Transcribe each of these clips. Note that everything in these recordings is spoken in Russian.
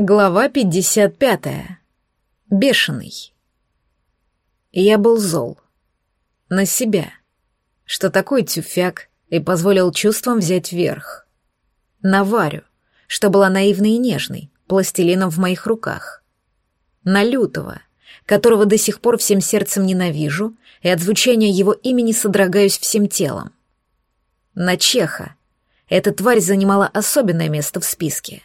Глава 55. Бешеный. Я был зол. На себя. Что такой тюфяк и позволил чувствам взять верх. На Варю, что была наивной и нежной, пластилином в моих руках. На Лютого, которого до сих пор всем сердцем ненавижу и от звучания его имени содрогаюсь всем телом. На Чеха. Эта тварь занимала особенное место в списке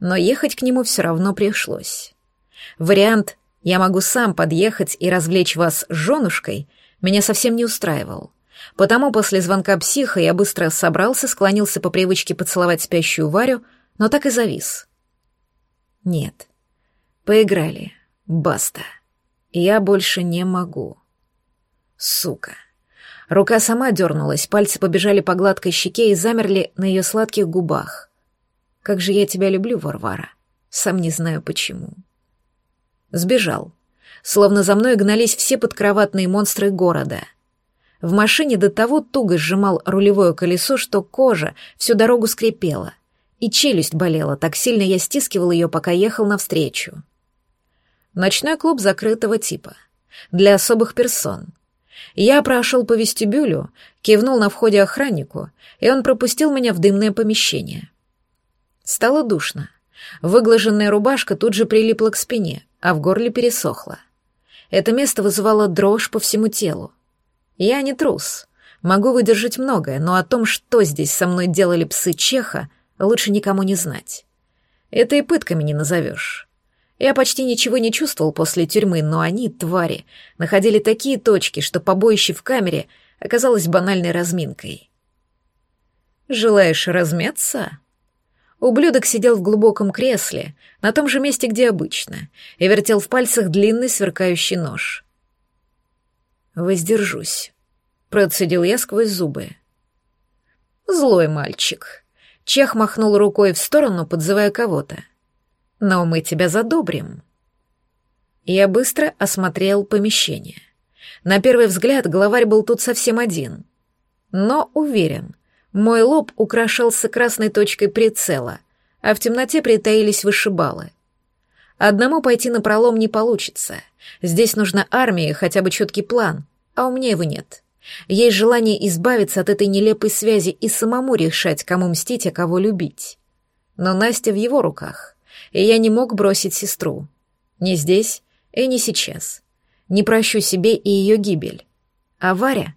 но ехать к нему все равно пришлось. Вариант «я могу сам подъехать и развлечь вас женушкой» меня совсем не устраивал. Потому после звонка психа я быстро собрался, склонился по привычке поцеловать спящую Варю, но так и завис. Нет. Поиграли. Баста. Я больше не могу. Сука. Рука сама дернулась, пальцы побежали по гладкой щеке и замерли на ее сладких губах. Как же я тебя люблю, Варвара. Сам не знаю почему. Сбежал. Словно за мной гнались все подкроватные монстры города. В машине до того туго сжимал рулевое колесо, что кожа всю дорогу скрипела, и челюсть болела, так сильно я стискивал ее, пока ехал навстречу. Ночной клуб закрытого типа. Для особых персон. Я прошел по вестибюлю, кивнул на входе охраннику, и он пропустил меня в дымное помещение. Стало душно. Выглаженная рубашка тут же прилипла к спине, а в горле пересохла. Это место вызывало дрожь по всему телу. Я не трус. Могу выдержать многое, но о том, что здесь со мной делали псы Чеха, лучше никому не знать. Это и пытками не назовешь. Я почти ничего не чувствовал после тюрьмы, но они, твари, находили такие точки, что побоище в камере оказалось банальной разминкой. «Желаешь размяться?» Ублюдок сидел в глубоком кресле, на том же месте, где обычно, и вертел в пальцах длинный сверкающий нож. «Воздержусь», — процедил я сквозь зубы. «Злой мальчик». Чех махнул рукой в сторону, подзывая кого-то. «Но мы тебя задобрим». Я быстро осмотрел помещение. На первый взгляд главарь был тут совсем один. Но уверен, мой лоб украшался красной точкой прицела, а в темноте притаились вышибалы. Одному пойти на пролом не получится. Здесь нужна армия, хотя бы четкий план, а у меня его нет. Есть желание избавиться от этой нелепой связи и самому решать, кому мстить, а кого любить. Но Настя в его руках, и я не мог бросить сестру. Не здесь и не сейчас. Не прощу себе и ее гибель. А Варя?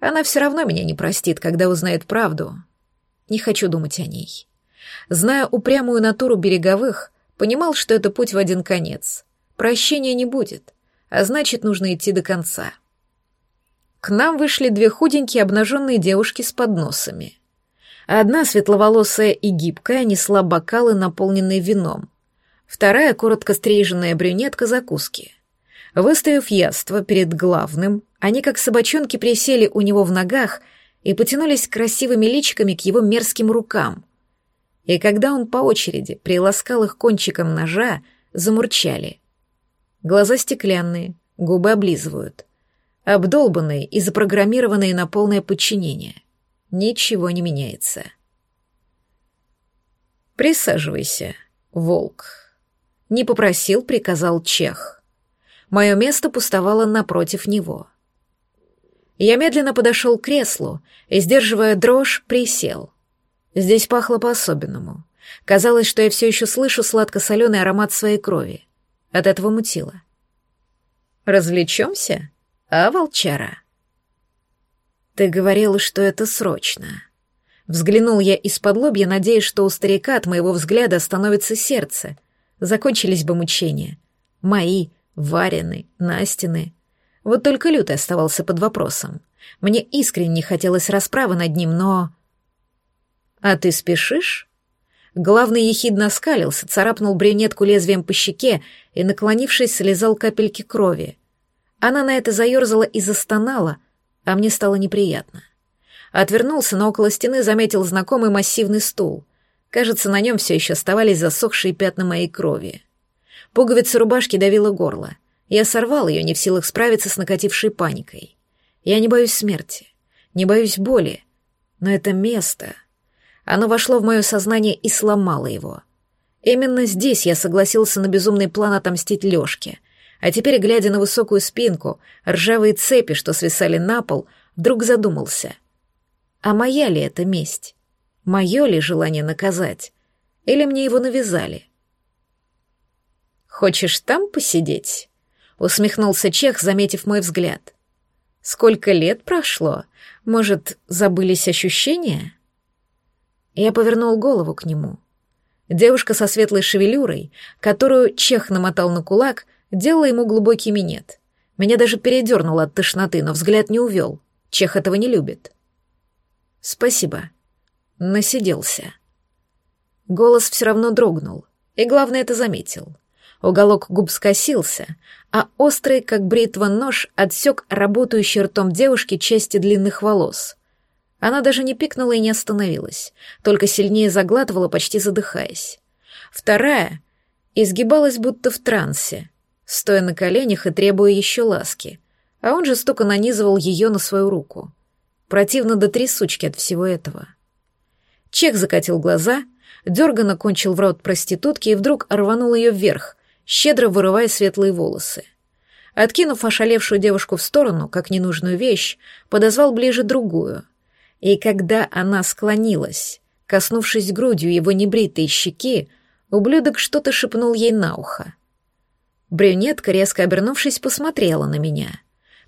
Она все равно меня не простит, когда узнает правду. Не хочу думать о ней. Зная упрямую натуру береговых, понимал, что это путь в один конец. Прощения не будет, а значит, нужно идти до конца. К нам вышли две худенькие обнаженные девушки с подносами. Одна, светловолосая и гибкая, несла бокалы, наполненные вином. Вторая, коротко стриженная брюнетка, закуски. Выставив яство перед главным, они, как собачонки, присели у него в ногах и потянулись красивыми личиками к его мерзким рукам. И когда он по очереди приласкал их кончиком ножа, замурчали. Глаза стеклянные, губы облизывают. Обдолбанные и запрограммированные на полное подчинение. Ничего не меняется. «Присаживайся, волк». Не попросил, приказал Чех. Мое место пустовало напротив него — я медленно подошел к креслу и, сдерживая дрожь, присел. Здесь пахло по-особенному. Казалось, что я все еще слышу сладко-соленый аромат своей крови. От этого мутило. «Развлечемся, а, волчара?» «Ты говорила, что это срочно». Взглянул я из-под лобья, надеясь, что у старика от моего взгляда становится сердце. Закончились бы мучения. Мои, Варины, Настины. Вот только Лютый оставался под вопросом. Мне искренне хотелось расправы над ним, но... «А ты спешишь?» Главный ехидно скалился, царапнул брюнетку лезвием по щеке и, наклонившись, слезал капельки крови. Она на это заерзала и застонала, а мне стало неприятно. Отвернулся, но около стены заметил знакомый массивный стул. Кажется, на нем все еще оставались засохшие пятна моей крови. Пуговица рубашки давила горло. Я сорвал ее, не в силах справиться с накатившей паникой. Я не боюсь смерти, не боюсь боли, но это место... Оно вошло в мое сознание и сломало его. Именно здесь я согласился на безумный план отомстить Лёшке. А теперь, глядя на высокую спинку, ржавые цепи, что свисали на пол, вдруг задумался. А моя ли это месть? Мое ли желание наказать? Или мне его навязали? «Хочешь там посидеть?» — усмехнулся Чех, заметив мой взгляд. «Сколько лет прошло? Может, забылись ощущения?» Я повернул голову к нему. Девушка со светлой шевелюрой, которую Чех намотал на кулак, делала ему глубокий минет. Меня даже передернуло от тошноты, но взгляд не увел. Чех этого не любит. «Спасибо», насиделся. Голос все равно дрогнул, и главное это заметил. Уголок губ скосился, а острый, как бритва, нож отсек работающий ртом девушки части длинных волос. Она даже не пикнула и не остановилась, только сильнее заглатывала, почти задыхаясь. Вторая изгибалась будто в трансе, стоя на коленях и требуя еще ласки, а он жестоко нанизывал ее на свою руку. Противно до трясучки от всего этого. — Чех закатил глаза, дерганно кончил в рот проститутки и вдруг рванул ее вверх, щедро вырывая светлые волосы. Откинув ошалевшую девушку в сторону, как ненужную вещь, подозвал ближе другую. И когда она склонилась, коснувшись грудью его небритой щеки, ублюдок что-то шепнул ей на ухо. Брюнетка, резко обернувшись, посмотрела на меня.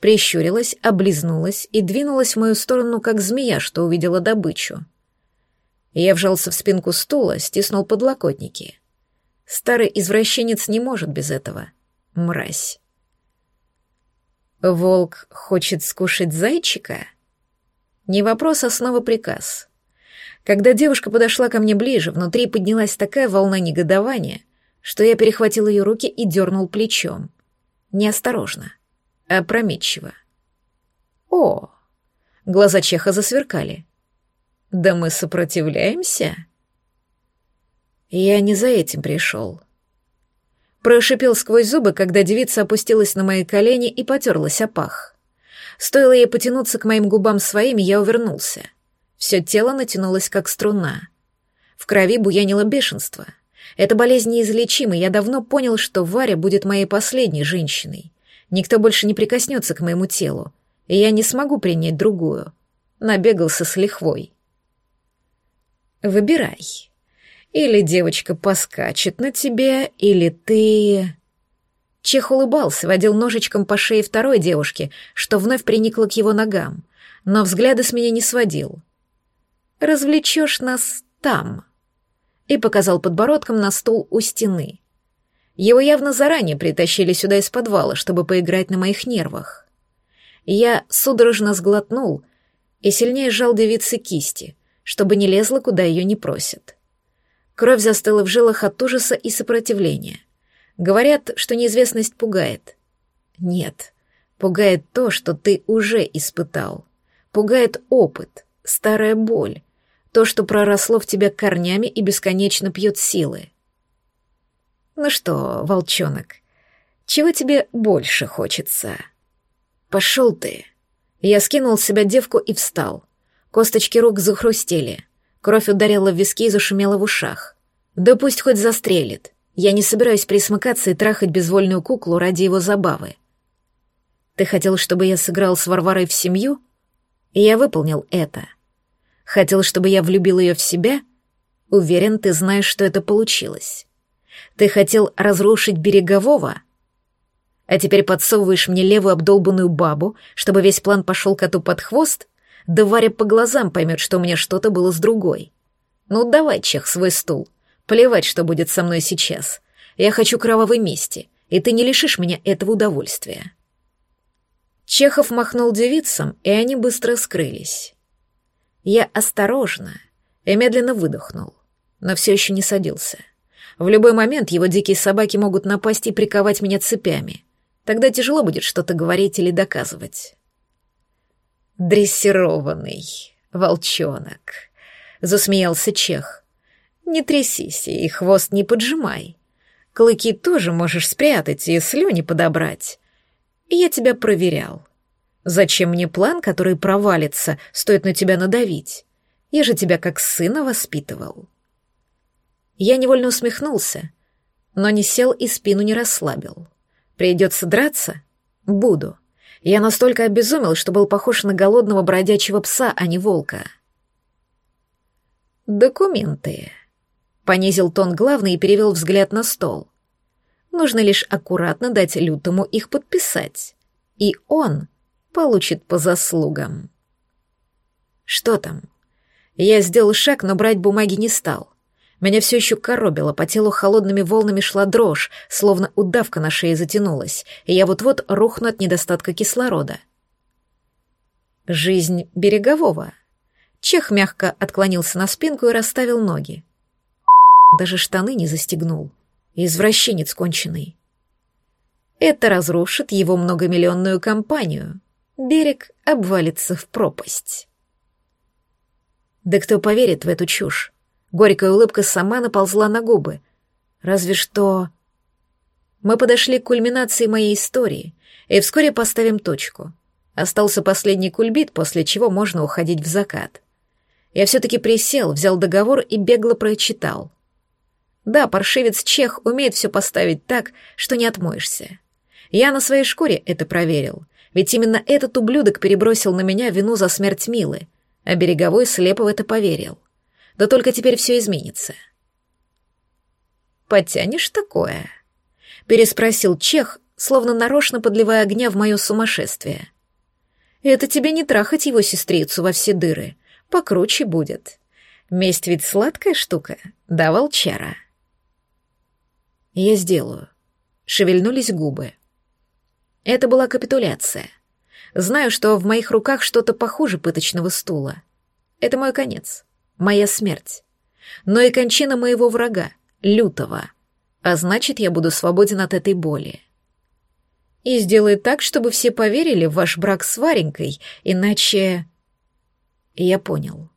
Прищурилась, облизнулась и двинулась в мою сторону, как змея, что увидела добычу. Я вжался в спинку стула, стиснул подлокотники. Старый извращенец не может без этого. Мразь. Волк хочет скушать зайчика? Не вопрос, а снова приказ. Когда девушка подошла ко мне ближе, внутри поднялась такая волна негодования, что я перехватил ее руки и дернул плечом. Неосторожно, опрометчиво. О! Глаза Чеха засверкали. Да мы сопротивляемся? Я не за этим пришел. Прошипел сквозь зубы, когда девица опустилась на мои колени и потерлась о пах. Стоило ей потянуться к моим губам своими, я увернулся. Все тело натянулось, как струна. В крови буянило бешенство. Эта болезнь неизлечима, я давно понял, что Варя будет моей последней женщиной. Никто больше не прикоснется к моему телу, и я не смогу принять другую. Набегался с лихвой. Выбирай. Или девочка поскачет на тебе, или ты...» Чех улыбался, водил ножичком по шее второй девушки, что вновь приникла к его ногам, но взгляда с меня не сводил. «Развлечешь нас там», и показал подбородком на стул у стены. Его явно заранее притащили сюда из подвала, чтобы поиграть на моих нервах. Я судорожно сглотнул и сильнее сжал девицы кисти, чтобы не лезла, куда ее не просят. Кровь застыла в жилах от ужаса и сопротивления. Говорят, что неизвестность пугает. Нет, пугает то, что ты уже испытал. Пугает опыт, старая боль, то, что проросло в тебя корнями и бесконечно пьет силы. Ну что, волчонок, чего тебе больше хочется? Пошел ты. Я скинул с себя девку и встал. Косточки рук захрустели. Кровь ударила в виски и зашумела в ушах. Да пусть хоть застрелит. Я не собираюсь присмыкаться и трахать безвольную куклу ради его забавы. Ты хотел, чтобы я сыграл с Варварой в семью? И я выполнил это. Хотел, чтобы я влюбил ее в себя? Уверен, ты знаешь, что это получилось. Ты хотел разрушить Берегового? А теперь подсовываешь мне левую обдолбанную бабу, чтобы весь план пошел коту под хвост? Да Варя по глазам поймет, что у меня что-то было с другой. Ну, давай, Чех, свой стул. Плевать, что будет со мной сейчас. Я хочу кровавой мести, и ты не лишишь меня этого удовольствия. Чехов махнул девицам, и они быстро скрылись. Я осторожно и медленно выдохнул, но все еще не садился. В любой момент его дикие собаки могут напасть и приковать меня цепями. Тогда тяжело будет что-то говорить или доказывать дрессированный волчонок», — засмеялся Чех. «Не трясись и хвост не поджимай. Клыки тоже можешь спрятать и слюни подобрать. Я тебя проверял. Зачем мне план, который провалится, стоит на тебя надавить? Я же тебя как сына воспитывал». Я невольно усмехнулся, но не сел и спину не расслабил. Придется драться? Буду. Я настолько обезумел, что был похож на голодного бродячего пса, а не волка. «Документы», — понизил тон главный и перевел взгляд на стол. «Нужно лишь аккуратно дать лютому их подписать, и он получит по заслугам». «Что там?» Я сделал шаг, но брать бумаги не стал. Меня все еще коробило, по телу холодными волнами шла дрожь, словно удавка на шее затянулась, и я вот-вот рухну от недостатка кислорода. Жизнь берегового. Чех мягко отклонился на спинку и расставил ноги. Даже штаны не застегнул. Извращенец конченый. Это разрушит его многомиллионную компанию. Берег обвалится в пропасть. Да кто поверит в эту чушь? Горькая улыбка сама наползла на губы. Разве что... Мы подошли к кульминации моей истории, и вскоре поставим точку. Остался последний кульбит, после чего можно уходить в закат. Я все-таки присел, взял договор и бегло прочитал. Да, паршивец Чех умеет все поставить так, что не отмоешься. Я на своей шкуре это проверил, ведь именно этот ублюдок перебросил на меня вину за смерть Милы, а Береговой слепо в это поверил. Да только теперь все изменится. «Потянешь такое?» — переспросил Чех, словно нарочно подливая огня в мое сумасшествие. «Это тебе не трахать его сестрицу во все дыры. Покруче будет. Месть ведь сладкая штука, да, волчара?» «Я сделаю». Шевельнулись губы. Это была капитуляция. Знаю, что в моих руках что-то похуже пыточного стула. Это мой конец моя смерть, но и кончина моего врага, лютого, а значит, я буду свободен от этой боли. И сделай так, чтобы все поверили в ваш брак с Варенькой, иначе... Я понял.